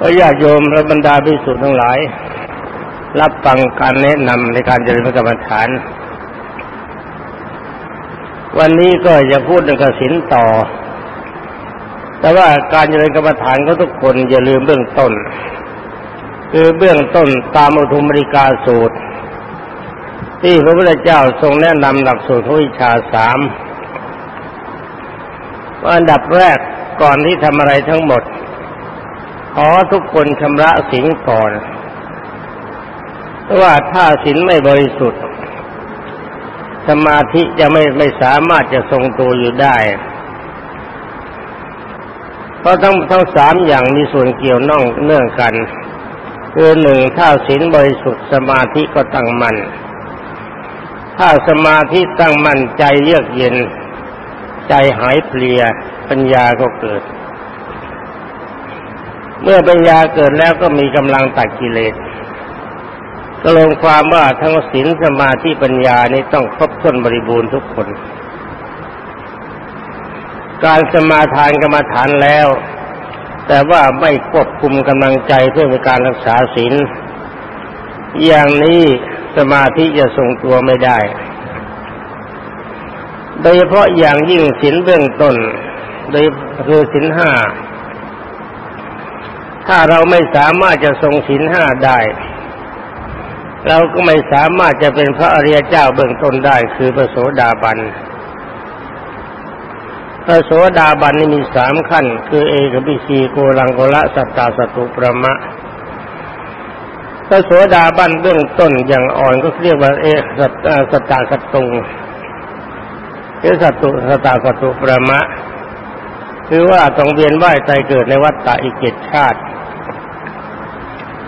ก็ญาติโยมและบรรดาภิกษุทั้งหลาย รับฟังการแนะนำในการเจริญพระกรรมฐาน วันนี้ก็จะพูดเรื่องกสินต่อ แต่ว่าการเจริญกรรมฐานของทุกคนอย่าลืมเบื้องต้น คือเบื้องต้นตามอุทุมริกาสูตร ที่พระพุทธเจ้าทรงแนะนำหลักสูตรวิชาสามอันดับแรกก่อนที่ทำอะไรทั้งหมด อทุกคนชำระสินก่อนว่าถ้าสินไม่บริสุทธิ์ สมาธิจะไม่ไม่สามารถจะทรงตัวอยู่ได้เพราะทั้งทั้งสามอย่างมีส่วนเกี่ยวน่องเนื่องกันคือหนึ่งถ้าสินบริสุทธิ์สมาธิก็ตั้งมัน่นถ้าสมาธิตั้งมั่นใจเยือกเย็น ใจหายเพลียปัญญาก็เกิด เมื่อปัญญาเกิดแล้วก็มีกำลังตัดกิเลสก็ลงความว่าทั้งศีลสมาธิปัญญานี้ต้องครบถ้วนบริบูรณ์ทุกคน การสมาทานกรรมฐานแล้ว แต่ว่าไม่ควบคุมกำลังใจเพื่อในการรักษาศีลอย่างนี้สมาธิจะทรงตัวไม่ได้ โดยเฉพาะอย่างยิ่งศีลเบื้องต้น โดยคือศีลห้า ถ้าเราไม่สามารถจะทรงศีลห้าได้ เราก็ไม่สามารถจะเป็นพระอริยเจ้าเบื้องต้นได้คือพระโสดาบันพระโสดาบันนี่มีสามขั้น คือเอกบิชีโกลังโกละสัตตาสตุประมะพระโสดาบันเบื้องต้นอย่างอ่อนก็เรียกว่าเอสัตตาสตุงคือสัตุสตาสตุประมะ คือว่าต้องเวียนว่ายใจเกิดในวัฏฏะอีกเจ็ดชาติ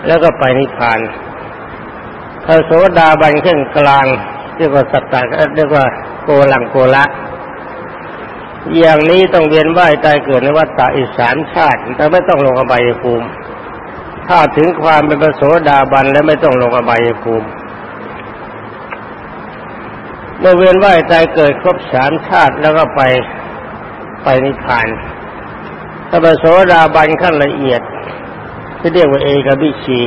แล้วก็ไปนิพพานพระโสดาบันขึ้นกลางเรียกว่าสัตตะเรียกว่าโกลังโกละอย่างนี้ต้องเวียนว่ายใจเกิดในวัฏฏะอีกสามชาติแต่ไม่ต้องลงอบายภูมิ ถ้าถึงความเป็นพระโสดาบันแล้วไม่ต้องลงอบายภูมิ เมื่อเวียนว่ายตายเกิดครบสามชาติแล้วก็ไปไปนิพพานถ้าปโสดาบันขั้นละเอียด ที่เรียกว่าเอกบิชี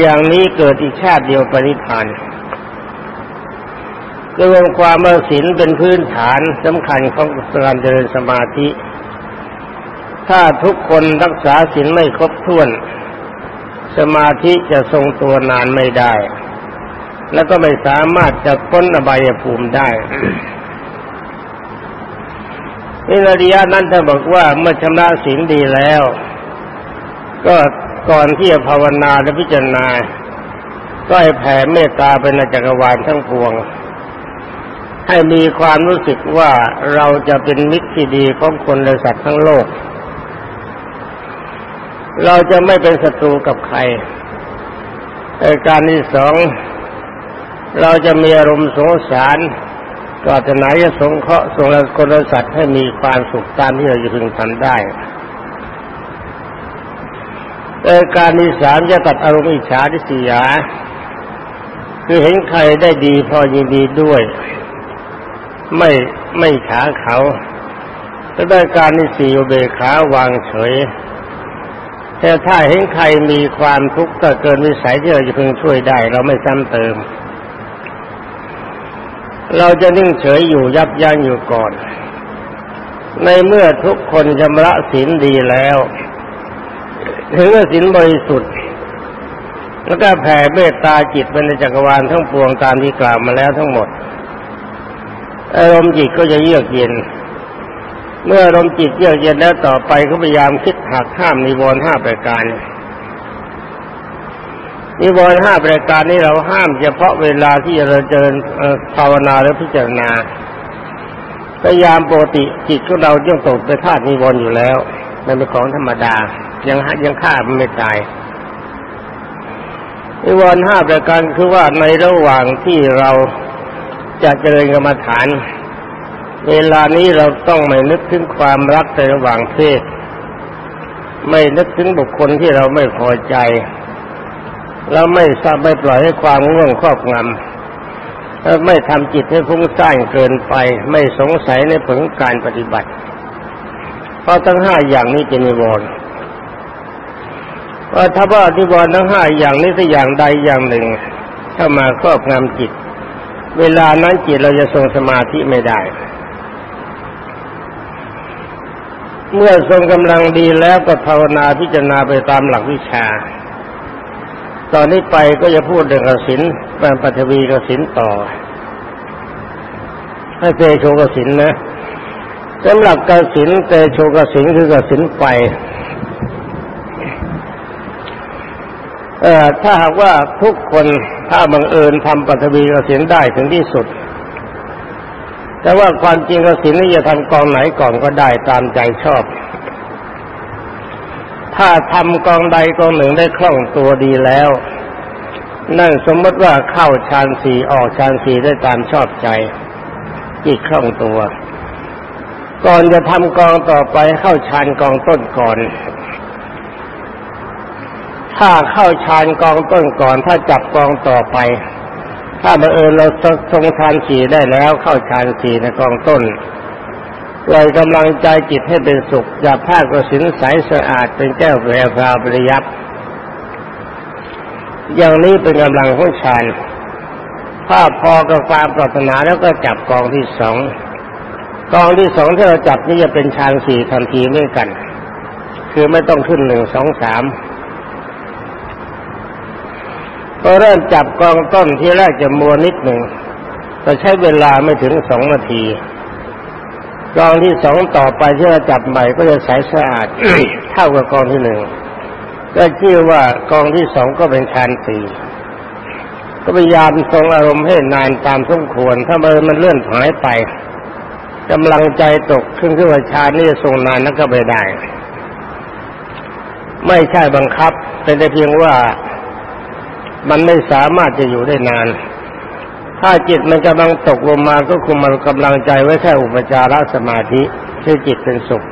อย่างนี้เกิดอีกชาติเดียวปนิพพานเรื่องความเมื่อศีลเป็นพื้นฐานสำคัญของการเจริญสมาธิ ถ้าทุกคนรักษาศีลไม่ครบถ้วน สมาธิจะทรงตัวนานไม่ได้ แล้วก็ไม่สามารถจะพ้นอบายภูมิได้ ในระยะนั้นท่านบอกว่าเมื่อชำระศีลดีแล้ว ก็ก่อนที่จะภาวนาและพิจารณา ก็ให้แผ่เมตตาเป็นจักรวาลทั้งปวง ให้มีความรู้สึกว่าเราจะเป็นมิตรที่ดีของคนและสัตว์ทั้งโลก เราจะไม่เป็นศัตรูกับใครการที่สองเราจะมีอารมณ์สงสาร ก็จะไหนจะสงเคราะห์ส่งคนสัตว์ให้มีความสุขตามที่เราจะพึงทำได้แต่การที่สามจะตัดอารมณ์อิจฉาทิษยา คือเห็นใครได้ดีพอยินดีด้วย ไม่ไม่ฉาเขาและได้การที่สี่เบขาวางเฉย แต่ถ้าเห็นใครมีความทุกข์ก็เกินวิสัยที่เราจะพึงช่วยได้ เราไม่ซ้ำเติม เราจะนิ่งเฉยอยู่ยับยั้งอยู่ก่อน ในเมื่อทุกคนชำระศีลดีแล้ว ถึงศีลบริสุทธิ์แล้วก็แผ่เมตตาจิตเป็นในจักรวาลทั้งปวงตามที่กล่าวมาแล้วทั้งหมดอารมณ์จิตก็จะเยือกเย็น เมื่ออารมณ์จิตเยือกเย็นแล้วต่อไปก็พยายามคิดหักห้ามนิวรณ์ห้าประการ นิวรณ์ห้าประการนี้เราห้ามเฉพาะเวลาที่เราเจริญภาวนาหรือพิจารณาพยายามปกติจิตของเราย่อมตกไปธาตุนิวรณ์อยู่แล้วมันเป็นของธรรมดา ยังยังฆ่ามันไม่ตายนิวรณ์ห้าประการคือว่าในระหว่างที่เราจะเจริญกรรมฐาน เวลานี้เราต้องไม่นึกถึงความรักในระหว่างเพศ ไม่นึกถึงบุคคลที่เราไม่พอใจ แล้วไม่ทราบไม่ปล่อยให้ความง่วงครอบงำแล้วไม่ทำจิตให้ฟุ้งซ่านเกินไป ไม่สงสัยในผลการปฏิบัติ เพราะทั้งห้าอย่างนี้เป็นนิวรณ์ว่าถ้าว่าที่วรทั้งห้าอย่างนี้สักอย่างใดอย่างหนึ่งถ้ามาครอบงำจิต เวลานั้นจิตเราจะทรงสมาธิไม่ได้เมื่อทรงกำลังดีแล้วก็ภาวนาพิจารณาไปตามหลักวิชา ตอนนี้ไปก็จะพูดเรื่องกสินปปัทวีกสินต่อให้เตโชกสินนะสำหรับกสินเตโชกสินคือกสินไฟเอ่อถ้าหากว่าทุกคนถ้าบังเอิญทำปัทวีกสินได้ถึงที่สุด แต่ว่าความจริงกสินนี่จะทำกองไหนก่อนก็ได้ตามใจชอบ ถ้าทำกองใดกองหนึ่งได้คล่องตัวดีแล้ว นั่นสมมติว่าเข้าฌานสี่ออกฌานสี่ได้ตามชอบใจจิตคล่องตัว ก่อนจะทำกองต่อไปเข้าฌานกองต้นก่อน ถ้าเข้าฌานกองต้นก่อน ถ้าจับกองต่อไป ถ้าบังเอิญเราทรงฌานสี่ได้แล้ว เข้าฌานสี่ในกองต้น เลยกำลังใจจิตให้เป็นสุขอย่าภาคกระสินใสสะอาดเป็นแก้วแหววปริยับอย่างนี้เป็นกำลังของฌานถ้าพอกับความปรารถนาแล้วก็จับกองที่สองกองที่สองที่เราจับนี่จะเป็นฌานสี่ทันทีเหมือนกัน คือไม่ต้องขึ้นหนึ่งสองสามพอเริ่มจับกองต้นที่แรกจะมัวนิดหนึ่งก็ใช้เวลาไม่ถึงสองนาที กองที่สองต่อไปที่เราจับใหม่ก็จะใสสะอาดเท่ากับกองที่หนึ่งก็ชื่อว่ากองที่สองก็เป็นฌานสี่ก็พยายามทรงอารมณ์ให้นานตามสมควร ถ้าเมื่อมันเลื่อนหายไปกำลังใจตกขึ้นขึ้นว่าฌานนี่จะทรงนานนักก็ไม่ได้ ไม่ใช่บังคับ เป็นแต่เพียงว่ามันไม่สามารถจะอยู่ได้นาน ถ้าจิตมันกำลังตกลงมาก็คุมมันกำลังใจไว้แค่อุปจารสมาธิที่จิตเป็นสุข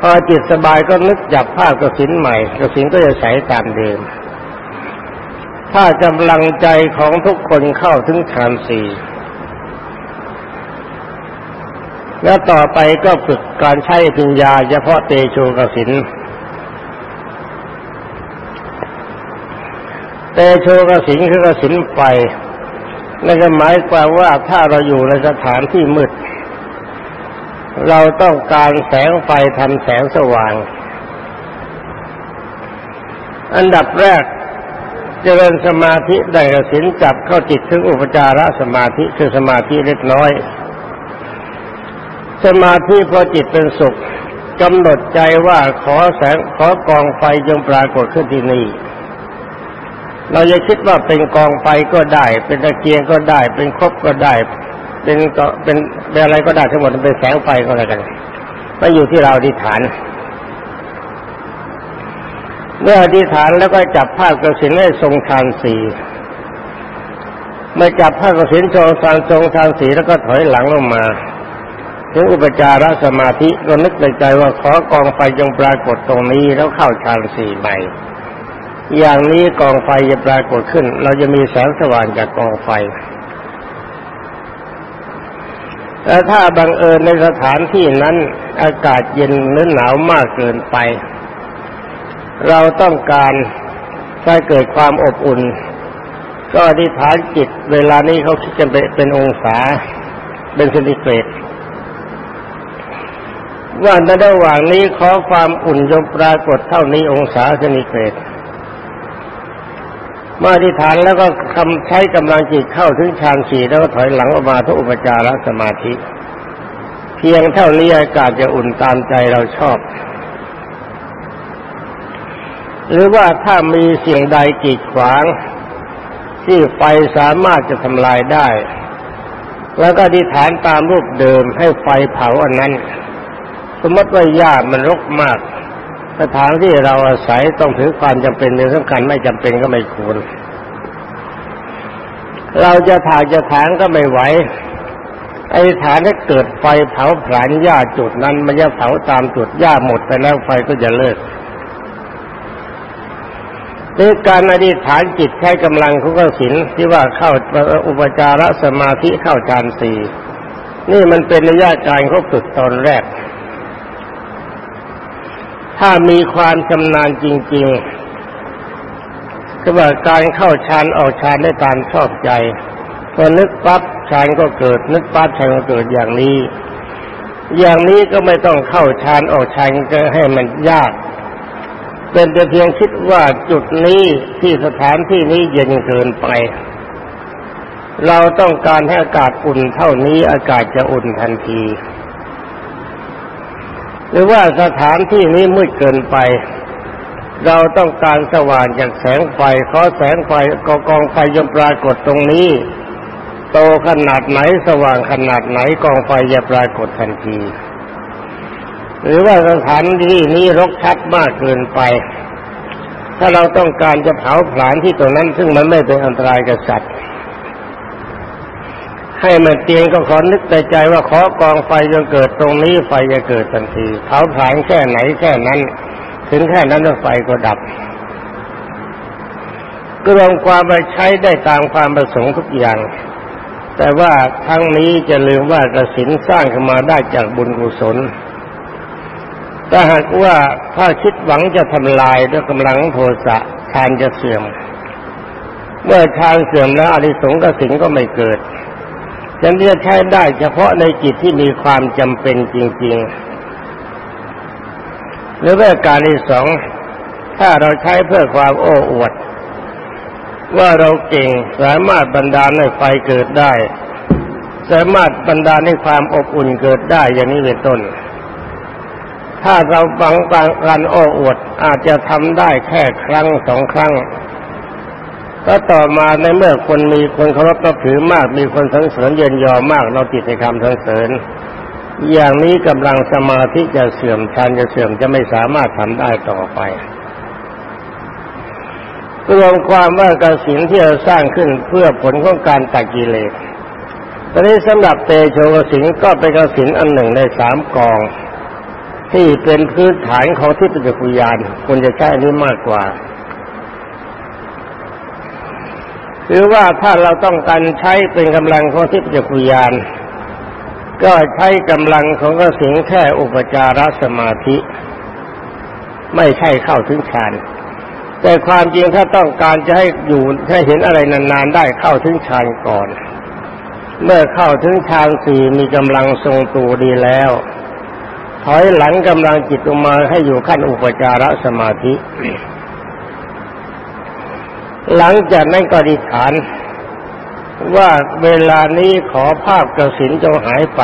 พอจิตสบายก็นึกจับภาพกระสินใหม่กระสินก็จะใสตามเดิม ถ้ากำลังใจของทุกคนเข้าถึงฌานสี่แล้วต่อไปก็ฝึกการใช้ปัญญาเฉพาะเตโชกสิน เตโชกสินคือกสินไฟนั่นก็หมายความว่าถ้าเราอยู่ในสถานที่มืด เราต้องการแสงไฟทำแสงสว่าง อันดับแรกจเจริญสมาธิได้กสินจับเข้าจิตถึงอุปจารสมาธิคือสมาธิเล็กน้อย สมาธิพอจิตเป็นสุขกำหนดใจว่าขอแสงขอกองไฟจงปรากฏขึ้นที่นี่ เราจะคิดว่าเป็นกองไฟก็ได้ เป็นตะเกียงก็ได้ เป็นครบก็ได้ เป็นก็เป็นเป็นอะไรก็ได้ทั้งหมดเป็นแสงไฟก็อะไรกันมันอยู่ที่เราอธิษฐาน เมื่ออธิษฐานแล้วก็จับภาพกระสินให้ทรงฌานสีเมื่อจับภาพกระสินทรงฌานทรงฌานสีแล้วก็ถอยหลังลงมาถึงอุปจารสมาธิก็นึกในใจว่าขอกองไฟจงปรากฏตรงนี้แล้วเข้าฌานสี่ใหม่ อย่างนี้กองไฟจะปรากฏขึ้น เราจะมีแสงสว่างจากกองไฟแต่ถ้าบังเอิญในสถานที่นั้น อากาศเย็นหรือหนาวมากเกินไป เราต้องการให้เกิดความอบอุ่น ก็อธิษฐานจิต เวลานี้เขาคิดกันเป็นองศา เป็นเซนติเกรดว่าในระหว่างนี้ขอความอุ่นยมปรากฏเท่านี้องศาเซนติเกรด เมื่อที่ฐานแล้วก็คำใช้กำลังจิตเข้าถึงฌานสี่แล้วก็ถอยหลังออกมาทุกอุปจารสมาธิ เพียงเท่านี้อากาศจะอุ่นตามใจเราชอบ หรือว่าถ้ามีสิ่งใดกีดขวาง ที่ไฟสามารถจะทำลายได้ แล้วก็ดิษฐานตามรูปเดิมให้ไฟเผาอันนั้น สมมติว่าหญ้ามันรกมาก สถานที่เราอาศัยต้องถือความจำเป็นในสำคัญไม่จำเป็นก็ไม่ควร เราจะถ่ายจะถางก็ไม่ไหวไอ้ฐานถ้าเกิดไฟเผาผลาญหญ้าจุดนั้น มันจะเผาตามจุดหญ้าหมดไปแล้วไฟก็จะเลิกด้วยการอธิษฐานจิตใช้กำลังของกสินที่ว่าเข้าอุปจารสมาธิเข้าฌานสี่นี่มันเป็นระยะการเขาฝึกตอนแรก ถ้ามีความชำนาญจริงๆก็ว่าการเข้าฌานออกฌานได้ตามชอบใจพอนึกปั๊บฌานก็เกิด นึกปั๊บฌานก็เกิดอย่างนี้ อย่างนี้ก็ไม่ต้องเข้าฌานออกฌานก็ให้มันยาก เป็นแต่เพียงคิดว่าจุดนี้ที่สถานที่นี้เย็นเกินไป เราต้องการให้อากาศอุ่นเท่านี้อากาศจะอุ่นทันที หรือว่าสถานที่นี้มืดเกินไป เราต้องการสว่างจากแสงไฟขอแสงไฟกองกองไฟยมปรากฏตรงนี้ โตขนาดไหนสว่างขนาดไหนกองไฟจะปรากฏทันที หรือว่าสถานที่นี้รกชัดมากเกินไป ถ้าเราต้องการจะเผาผลาญที่ตรงนั้นซึ่งมันไม่เป็นอันตรายกับสัตว์ ให้มันเตียงก็ขอนึกในใจว่าขอกองไฟจนเกิดตรงนี้ไฟจะเกิดทันทีเผาผลาญแค่ไหนแค่นั้น ถึงแค่นั้นไฟก็ดับก็รวมความไปใช้ได้ตามความประสงค์ทุกอย่าง แต่ว่าทั้งนี้จะลืมว่ากระสินสร้างขึ้นมาได้จากบุญกุศลถ้าหากว่าถ้าคิดหวังจะทำลายด้วยกำลังโทสะฌานจะเสื่อม เมื่อฌานเสื่อมแล้วอริสงกสินก็ไม่เกิด ฉันจะใช้ได้เฉพาะในจิตที่มีความจำเป็นจริง ๆ หรือว่าการที่สองถ้าเราใช้เพื่อความโอ้อวด ว่าเราเก่งสามารถบรรดาให้ไฟเกิดได้ สามารถบรรดาให้ความอบอุ่นเกิดได้อย่างนี้เป็นต้น ถ้าเราบังบังกันโอ้อวดอาจจะทำได้แค่ครั้งสองครั้ง ก็ต่อมาในเมื่อคนมีคนเคารพนับถือมาก มีคนสรรเสริญเยินยอมาก เราติดในคำสรรเสริญ อย่างนี้กำลังสมาธิจะเสื่อมฌานจะเสื่อมจะไม่สามารถทำได้ต่อไปรวมความว่ากสินที่เราสร้างขึ้นเพื่อผลของการตัดกิเลสตอนนี้สำหรับเตโชกสินก็เป็นกสินอันหนึ่งในสามกอง ที่เป็นพื้นฐานของทิฏฐิคุยานควรจะใช้นนี้มากกว่า หรือว่าถ้าเราต้องการใช้เป็นกำลังของทิฏฐิคุยาน ก็ใช้กำลังของกสินแค่อุปจารสมาธิ ไม่ใช่เข้าถึงฌานแต่ความจริงถ้าต้องการจะให้อยู่ให้เห็นอะไรนานๆได้เข้าถึงฌานก่อน เมื่อเข้าถึงฌานสี่มีกำลังทรงตัวดีแล้ว ถอยหลังกำลังจิตออกมาให้อยู่ขั้นอุปจารสมาธิ หลังจากนั้นก็ดิฐานว่าเวลานี้ขอภาพกระสินจงหายไป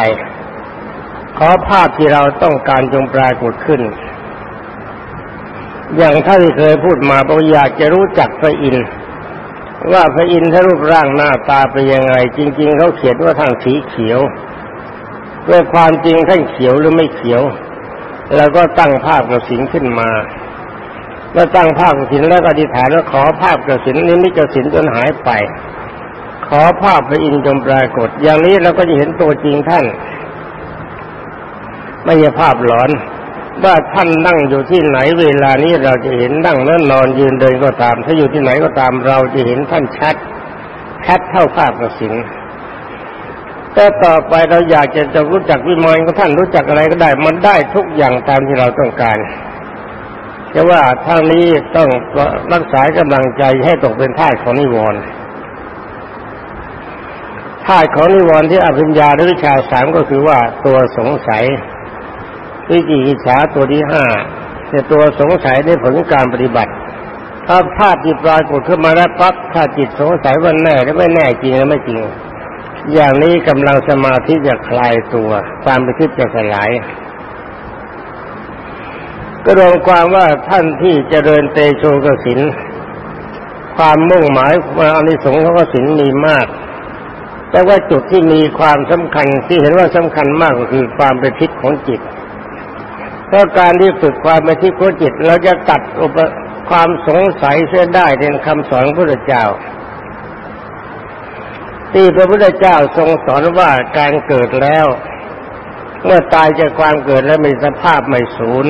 ขอภาพที่เราต้องการจงปรากฏขึ้น อย่างท่านเคยพูดมาบอกอยากจะรู้จักพระอินทร์ว่าพระอินทร์ถ้ารูปร่างหน้าตาเป็นยังไง จริง ๆเขาเขียนว่าทางสีเขียวด้วยความจริงท่านเขียวหรือไม่เขียว แล้วก็ตั้งภาพกระสินขึ้นมา เมื่อตั้งภาพกระสินแล้วก็อธิษฐานว่าขอภาพกระสินนี้ไม่กระสินจนหายไป ขอภาพพระอินทร์จงปรากฏ อย่างนี้เราก็จะเห็นตัวจริงท่าน ไม่ใช่ภาพหลอน ว่าท่านนั่งอยู่ที่ไหนเวลานี้เราจะเห็นนั่งแล้วนอนยืนเดินก็ตาม ถ้าอยู่ที่ไหนก็ตามเราจะเห็นท่านชัดชัดเท่าภาพกระสินแต่ต่อไปเราอยากจะจะรู้จักวิมานของท่านรู้จักอะไรก็ได้ มันได้ทุกอย่างตามที่เราต้องการ แต่ว่าทางนี้ต้องรักษากำลังใจให้ตกเป็นท่าของนิวรณ์ท่าของนิวรณ์ที่อภิญญาหรือวิชาสามก็คือว่าตัวสงสัยวิจิกิจฉาตัวที่ห้าแต่ตัวสงสัยในผลการปฏิบัติ ถ้าภาพจิตปรากฏขึ้นมาแล้วปั๊บถ้าจิตสงสัยว่าแน่หรือไม่แน่จริงหรือไม่จริง อย่างนี้กำลังสมาธิจะคลายตัวความไปคิดจะสลาย ก็รวมความว่าท่านที่เจริญเตโชกสินความมุ่งหมายว่าอนิสงส์ของกสินมีมาก แต่ว่าจุดที่มีความสำคัญที่เห็นว่าสำคัญมากก็คือความเป็นทิศของจิตเพราะการที่ฝึกความเป็นที่โคจิต เราจะตัดอุปความสงสัยเสียได้ในคำสอนพระพุทธเจ้าที่พระพุทธเจ้าทรงสอนว่าการเกิดแล้ว เมื่อตายจากความเกิดแล้วมีสภาพไม่สูญ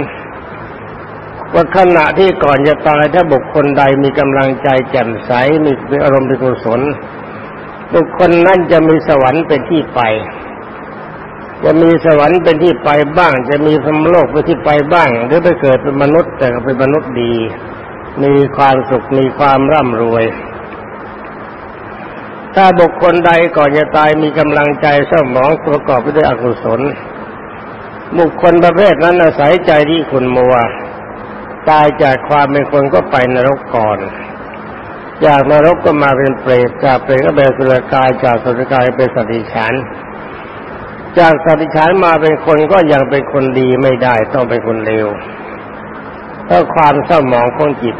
ว่าขณะที่ก่อนจะตายถ้าบุคคลใดมีกำลังใจแจ่มใสมีอารมณ์เป็นกุศลบุคคลนั้นจะมีสวรรค์เป็นที่ไป จะมีสวรรค์เป็นที่ไปบ้าง จะมีพรมโลกเป็นที่ไปบ้างหรือไปเกิดเป็นมนุษย์แต่ก็เป็นมนุษย์ดี มีความสุขมีความร่ำรวย ถ้าบุคคลใดก่อนจะตายมีกำลังใจเศร้าหมองประกอบไปด้วยอกุศลบุคคลประเภทนั้นอาศัยใจที่ขุนมัว ตายจากความเป็นคนก็ไปนรกก่อนจากนรกก็มาเป็นเปรตจากเปรตก็เป็นสุรกายจากสุรกายเป็นสติฉันจากสติฉันมาเป็นคนก็ยังเป็นคนดีไม่ได้ต้องเป็นคนเลวเพราะความเศร้าหมองของจิต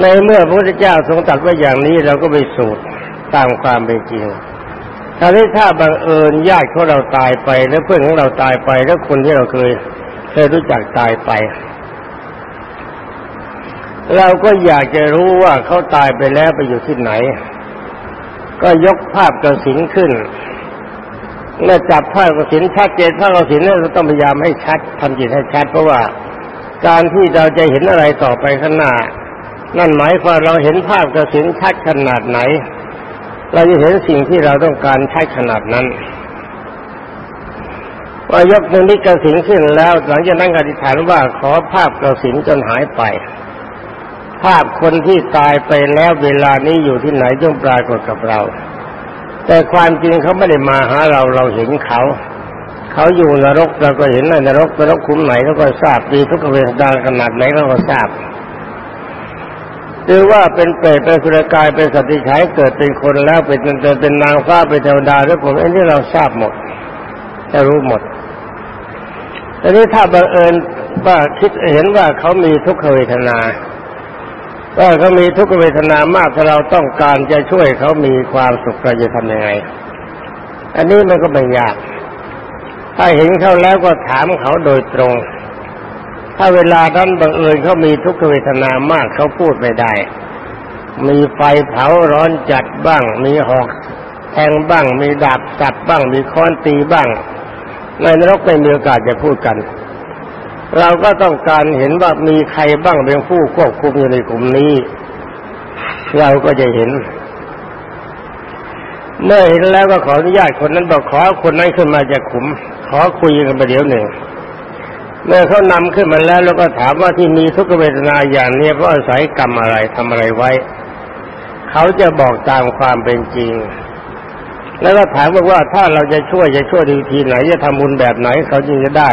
ในเมื่อพระพุทธเจ้าทรงตรัสว่าอย่างนี้เราก็ไปสูตรตามความเป็นจริงถ้าที่ถ้าบังเอิญญาติของเราตายไป แล้วเพื่อนของเราตายไป แล้วคนที่เราเคย เคยรู้จักตายไป เราก็อยากจะรู้ว่าเขาตายไปแล้วไปอยู่ที่ไหน ก็ยกภาพกระสินขึ้นเมื่อจับภาพกระสินชัดเจนภาพกระสินเนี่ยเราต้องพยายามให้ชัดทำจิตให้ชัด เพราะว่าการที่เราจะเห็นอะไรต่อไปข้างหน้า นั่นหมายความเราเห็นภาพกระสินชัดขนาดไหน เราจะเห็นสิ่งที่เราต้องการใช้ขนาดนั้น ว่ายกมือนี้กระสินขึ้นแล้ว หลังจากนั้นอธิษฐานว่าขอภาพกระสินจนหายไป ภาพคนที่ตายไปแล้วเวลานี้อยู่ที่ไหนจงปรากฏกับเรา แต่ความจริงเขาไม่ได้มาหาเราเราเห็นเขาเขาอยู่นรกเราก็เห็นในนรกนรกคุ้มไหนเราก็ทราบดีทุกเวทนาขนาดไหนเราก็ทราบหรือว่าเป็นเปรตเป็นสุรกายเป็นสัตว์ที่ใช้เกิดเป็นคนแล้วเป็นเป็นเป็นนางฟ้าเป็นเทวดาหรือผมอันนี้เราทราบหมด จะรู้หมดแต่นี้ถ้าบังเอิญว่าคิดเห็นว่าเขามีทุกขเวทนาว่าเขามีทุกขเวทนามากถ้าเราต้องการจะช่วยเขามีความสุขเราจะทำยังไง อันนี้มันก็ไม่ยาก ถ้าเห็นเขาแล้วก็ถามเขาโดยตรง ถ้าเวลาท่านบังเอิญเขามีทุกขเวทนามากเขาพูดไม่ได้ มีไฟเผาร้อนจัดบ้าง มีหอกแทงบ้าง มีดาบสับบ้าง มีค้อนตีบ้าง ในนรกไม่มีโอกาสจะพูดกัน เราก็ต้องการเห็นว่ามีใครบ้างเป็นผู้ควบคุมอยู่ในกลุ่มนี้ เราก็จะเห็น เมื่อเห็นแล้วก็ขออนุญาตคนนั้นบอกขอคนนั้นขึ้นมาจากขุม ขอคุยกันประเดี๋ยวหนึ่งเมื่อเขานำขึ้นมาแล้วแล้วก็ถามว่าที่มีทุกเวทนาอย่างนี้เพราะอาศัยกรรมอะไรทำอะไรไว้ เขาจะบอกตามความเป็นจริง แล้วก็ถามบอกว่าถ้าเราจะช่วยจะช่วยดีทีไหนจะทำบุญแบบไหนเขาจึงจะได้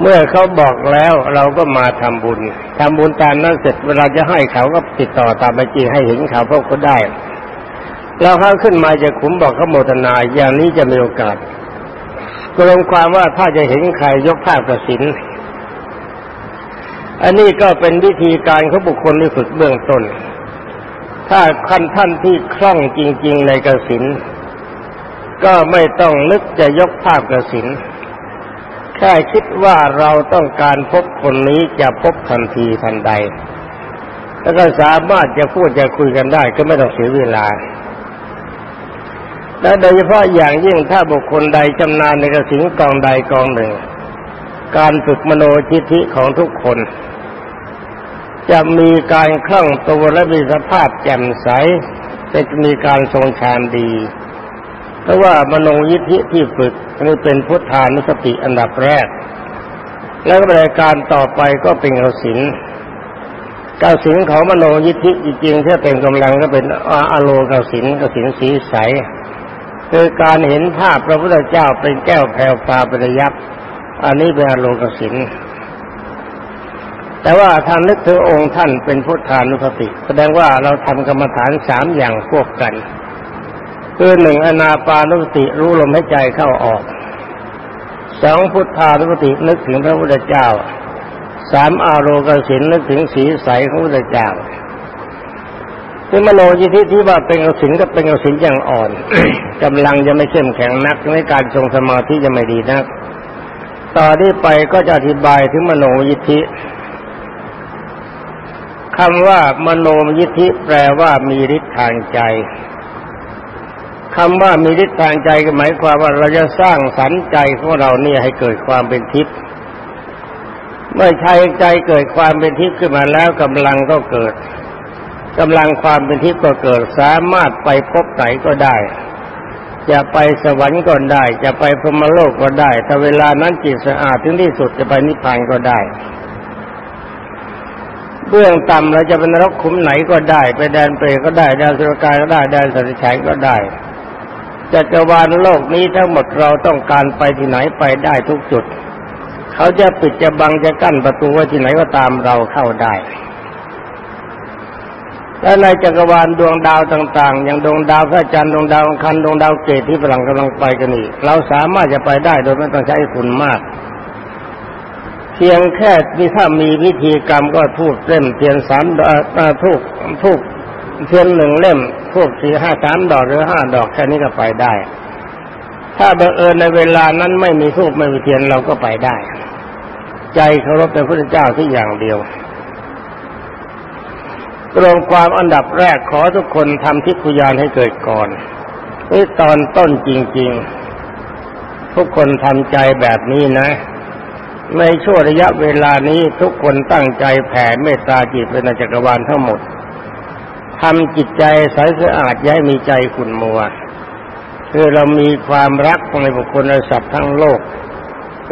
เมื่อเขาบอกแล้วเราก็มาทำบุญทำบุญตามนั้นเสร็จเวลาจะให้เขาก็ติดต่อตามไปจริงให้เห็นเขาพวกเขาได้เราเขาขึ้นมาจะขุมบอกเขาโมทนาอย่างนี้จะมีโอกาสกลงความว่าถ้าจะเห็นใครยกภาพกระสินอันนี้ก็เป็นวิธีการของบุคคลที่ฝึกเบื้องต้นถ้าขั้นท่านที่คล่องจริง ๆ ในกระสิน ก็ไม่ต้องนึกจะยกภาพกระสินแค่คิดว่าเราต้องการพบคนนี้จะพบทันทีทันใด แล้วก็สามารถจะพูดจะคุยกันได้ก็ไม่ต้องเสียเวลา และโดยเฉพาะอย่างยิ่งถ้าบุคคลใดชำนาญในกระสิงกองใดกองหนึ่ง การฝึกมโนจิติของทุกคน จะมีการคล่องตัวและมีสภาพแจ่มใสจะมีการทรงฌานดี ราะว่ามโนยิทธิที่ฝึกนี่เป็นพุทธานุสติอันดับแรก แล้วรายการต่อไปก็เป็นกสินกสินของมโนยิทธิจริงๆถ้าเป็นกำลังก็เป็นอาโลกสินกสินสีใสคือการเห็นภาพพระพุทธเจ้าเป็นแก้วแผ่วปาปริยับอันนี้เป็นอโลกสินแต่ว่าทางนึกถึงองค์ท่านเป็นพุทธานุสติ แสดงว่าเราทำกรรมฐานสามอย่างควบกัน คือหนึ่งอนาปานุสติรู้ลมหายใจเข้าออกสองพุทธานุสตินึกถึงพระพุทธเจ้าสามอาโลกสินนึกถึงสีใสของพระพุทธเจ้าคือมโนยิธิที่ว่าเป็นอสินก็เป็นอสินอย่างอ่อนกำลังจะไม่เข้มแข็งนักในการทรงสมาธิจะไม่ดีนัก ต่อที่ไปก็จะอธิบายถึงมโนยิธิคำว่ามโนยิธิแปลว่ามีฤทธิ์ทางใจ คำว่ามีฤทธิ์ทางใจก็หมายความว่าเราจะสร้างสรรค์ใจของเราเนี่ยให้เกิดความเป็นทิพย์เมื่อใช้ใจเกิดความเป็นทิพย์ขึ้นมาแล้วกำลังก็เกิดกำลังความเป็นทิพย์ก็เกิดสามารถไปพบไหนก็ได้จะไปสวรรค์ก็ได้ จะไปพรหมโลกก็ได้ แต่เวลานั้นจิตสะอาดถึงที่สุดจะไปนิพพานก็ได้ เบื้องต่ำเราจะเป็นนรกขุมไหนก็ได้ ไปแดนเปรตก็ได้แดนสุรกายก็ได้แดนสัตว์ฉายก็ได้ จักรวาลโลกนี้ทั้งหมดเราต้องการไปที่ไหนไปได้ทุกจุด เขาจะปิดจะบังจะกั้นประตูไว้ที่ไหนก็ตามเราเข้าได้ และในจักรวาลดวงดาวต่าง ๆ อย่างดวงดาวพระจันทร์ดวงดาวอังคารดวงดาวเกตุที่ฝรั่งกำลังไปกันนี่เราสามารถจะไปได้โดยไม่ต้องใช้ทุนมาก เพียงแค่มีถ้ามีวิธีกรรมก็ธูปเล่มเทียนสามธูปธูปเทียนหนึ่งเล่ม ธูปสี่ห้าสามดอกหรือห้าดอกแค่นี้ก็ไปได้ ถ้าบังเอิญในเวลานั้นไม่มีธูปไม่มีเทียนเราก็ไปได้ ใจเคารพในพระเจ้าที่อย่างเดียวตรงความอันดับแรกขอทุกคนทำทิฏยานให้เกิดก่อนนี่ตอนต้นจริง ๆ ทุกคนทำใจแบบนี้นะ ในช่วงระยะเวลานี้ทุกคนตั้งใจแผ่เมตตาจิตเป็นจักรวาลทั้งหมด ทำจิตใจใสสะอาดย้ายมีใจขุ่นมัว คือเรามีความรักในบุคคละสัตว์ทั้งโลก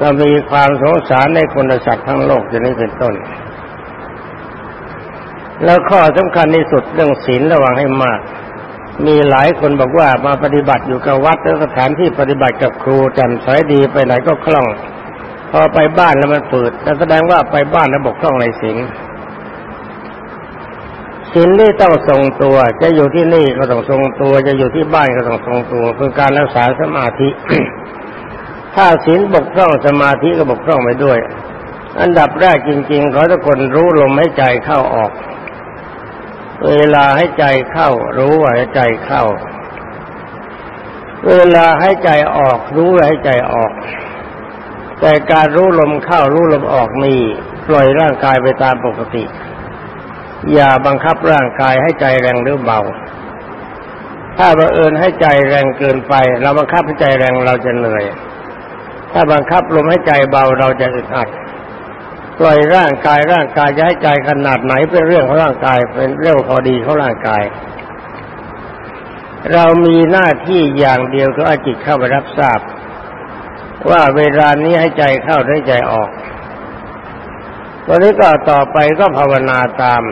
เรามีความสงสารในคนละสัตว์ทั้งโลกจะนี้เป็นต้น แล้วข้อสำคัญที่สุดเรื่องศีลระวังให้มาก มีหลายคนบอกว่ามาปฏิบัติอยู่กับวัดแล้วสถานที่ปฏิบัติกับครูจำสายดีไปไหนก็คล่อง พอไปบ้านแล้วมันฝืดแสดงว่าไปบ้านแล้วบกคล่องในศีล ศีลนี่ต้องทรงตัว จะอยู่ที่นี่ก็ต้องทรงตัว จะอยู่ที่บ้านก็ต้องทรงตัวคือการรักษาสมาธิ ถ้าศีลบกพร่องสมาธิก็บกพร่องไปด้วย อันดับแรกจริงๆขอทุกคนรู้ลมให้ใจเข้าออก เวลาให้ใจเข้า รู้ว่าให้ใจเข้า เวลาให้ใจออก รู้ว่าให้ใจออก แต่การรู้ลมเข้ารู้ลมออกนี่ปล่อยร่างกายไปตามปกติ อย่าบังคับร่างกายให้ใจแรงหรือเบา ถ้าบังเอิญให้ใจแรงเกินไป เราบังคับให้ใจแรงเราจะเหนื่อย ถ้าบังคับลมให้ใจเบาเราจะอึดอัดปล่อยร่างกายร่างกายจะให้ใจขนาดไหนเป็นเรื่องของร่างกายเป็นเรื่องพอดีของร่างกาย เรามีหน้าที่อย่างเดียวคืออาจิตเข้าไปรับทราบ ว่าเวลานี้ให้ใจเข้าให้ใจออก วันนี้ก็ต่อไปก็ภาวนาตาม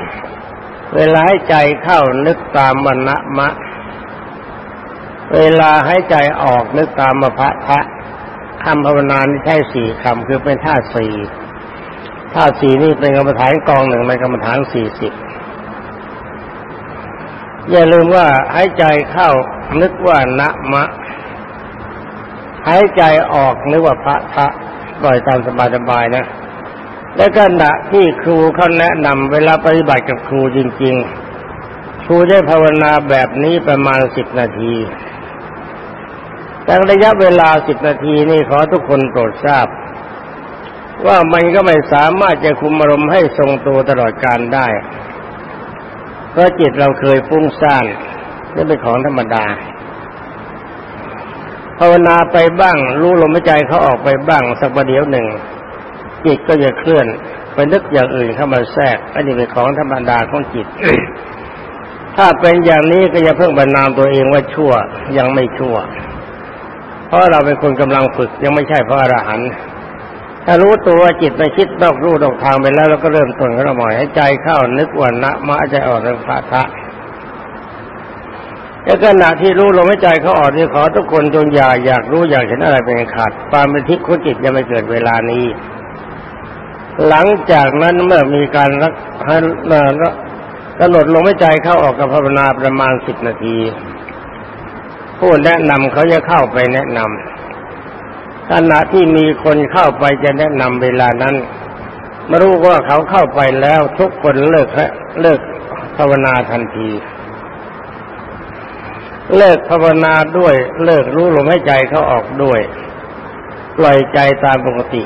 เวลาให้ใจเข้านึกตามวันนะมะ เวลาให้ใจออกนึกตามมพะพระคำภาวนานี่ใช่สี่คำคือเป็นท่าสี่ธาสี่นี่เป็นกรรมฐานกองหนึ่งในกรรมฐานสี่สิบอย่าลืมว่าหายใจเข้านึกว่านะมะหายใจออกนึกว่าพระทะปล่อยตามสบายๆนะ และขณะที่ครูเขาแนะนำเวลาปฏิบัติกับครูจริง ๆ ครูได้ภาวนาแบบนี้ประมาณสิบนาทีแต่ระยะเวลาสิบนาทีนี่ขอทุกคนโปรดทราบ ว่ามันก็ไม่สามารถจะคุมอารมณ์ให้ทรงตัวตลอดการได้ เพราะจิตเราเคยฟุ้งซ่านนี่เป็นของธรรมดาภาวนาไปบ้าง รู้ลมหายใจเขาออกไปบ้างสักประเดี๋ยวหนึ่ง จิตก็จะเคลื่อนไปนึกอย่างอื่นเข้ามาแทรกอันนี้เป็นของธรรมดาของจิต ถ้าเป็นอย่างนี้ก็อย่าเพิ่งบรรนามตัวเองว่าชั่วยังไม่ชั่ว เพราะเราเป็นคนกำลังฝึกยังไม่ใช่พระอรหันต์ถ้ารู้ตัวจิตไปคิดนอกรู้นอกทางไปแล้วเราก็เริ่มต้นกระหม่อยให้ใจเข้านึกว่านะมาใจออกเรื่องพระทะแล้วขณะที่รู้ลมหายใจเขาออกนี่ขอทุกคนจงอย่าอยากรู้อยากเห็นอะไรเป็นขาดความเป็นทิพย์ของจิตยังไม่เกิดเวลานี้ หลังจากนั้นเมื่อมีการรักให้กำหนดลมหายใจเข้าออกกับภาวนาประมาณสิบนาที ผู้แนะนำเขาจะเข้าไปแนะนำขณะที่มีคนเข้าไปจะแนะนำเวลานั้นไมารู้ว่าเขาเข้าไปแล้วทุกคนเลิกเลิกภาวนาทันที เลิกภาวนาด้วย เลิกรู้ลมให้ใจเขาออกด้วย ปล่อยใจตามปกติ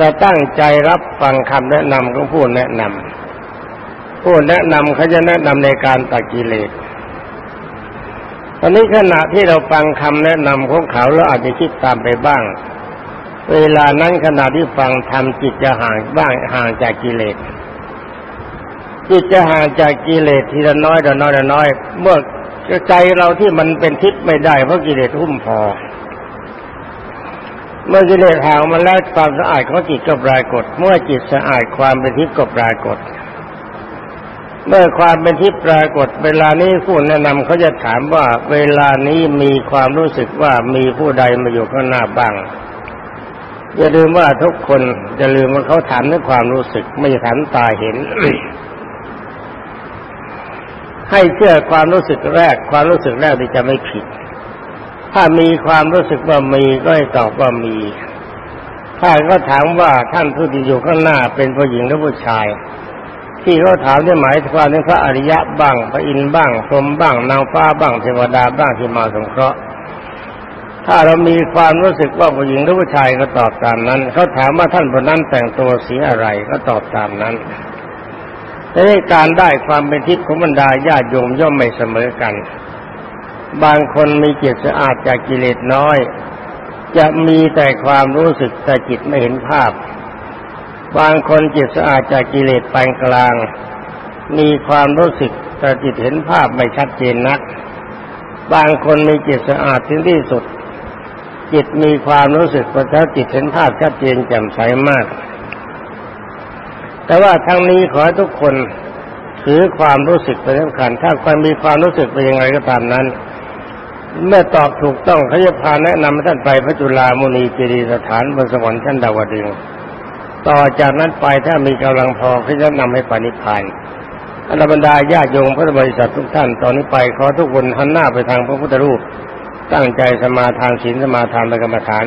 แต่ตั้งใจรับฟังคำแนะนำของผู้แนะนำผู้แนะนำเขาจะแนะนำในการตัดกิเลสตอนนี้ขณะที่เราฟังคำแนะนำของเขาเราอาจจะคิดตามไปบ้าง เวลานั้นขณะที่ฟังทำจิตจะห่างบ้างห่างจากกิเลสจิตจะห่างจากกิเลสทีละน้อยละน้อยละน้อย เมื่อใจเราที่มันเป็นทิพย์ไม่ได้เพราะกิเลสหุ้มพอ เมื่อกิเลสห่างมันแล้วความสะอาดของจิตก็ปรากฏ เมื่อจิตสะอาดความเป็นทิพย์ก็ปรากฏ เมื่อความเป็นทิพย์ปรากฏ เวลานี้ผู้แนะนำเขาจะถามว่า เวลานี้มีความรู้สึกว่ามีผู้ใดมาอยู่ข้างหน้าบ้างอย่าลืมว่าทุกคนจะลืมว่าเขาถามด้วยความรู้สึกไม่ถามตาเห็น ให้เชื่อความรู้สึกแรก ความรู้สึกแรกที่จะไม่ผิด ถ้ามีความรู้สึกว่ามีก็ให้ตอบว่ามี ถ้าก็ถามว่าท่านผู้ที่อยู่ข้างหน้าเป็นผู้หญิงหรือผู้ชาย ที่เขาถามได้หมายความถึงพระอริยะบ้าง พระอินทร์บ้างพรหมบ้าง นางฟ้าบ้างเทวดาบ้างที่มาสงเคราะห์ ถ้าเรามีความรู้สึกว่าผู้หญิงหรือผู้ชายก็ตอบตามนั้นเขาถามว่าท่านผู้นั้นแต่งตัวสีอะไรก็ตอบตามนั้นแต่การได้ความเป็นทิพย์ของบรรดาญาติโยมย่อมไม่เสมอกัน บางคนมีจิตสะอาดจากกิเลสน้อย จะมีแต่ความรู้สึกแต่จิตไม่เห็นภาพ บางคนจิตสะอาดจากกิเลสปานกลาง มีความรู้สึกแต่จิตเห็นภาพไม่ชัดเจนนัก บางคนมีจิตสะอาดถึงที่สุด จิตมีความรู้สึกพอจิตเห็นภาพชัดเจนแจ่มใสมาก แต่ว่าทั้งนี้ขอให้ทุกคนถือความรู้สึกเป็นสำคัญ ถ้าคนมีความรู้สึกเป็นยังไงก็ตามนั้น เมื่อตอบถูกต้องเขาจะพาแนะนำท่านไปพระจุลามุนีเจดีสถานบนสวรรค์ชั้นดาวดึงต่อจากนั้นไปถ้ามีกำลังพอเขาจะนำให้ปานิพานอรบรรดาญาโยมพระบริษัททุกท่านตอนนี้ไปขอทุกคนหันหน้าไปทางพระพุทธรูป ตั้งใจสมาทานศีลสมาทานกรรมฐานาน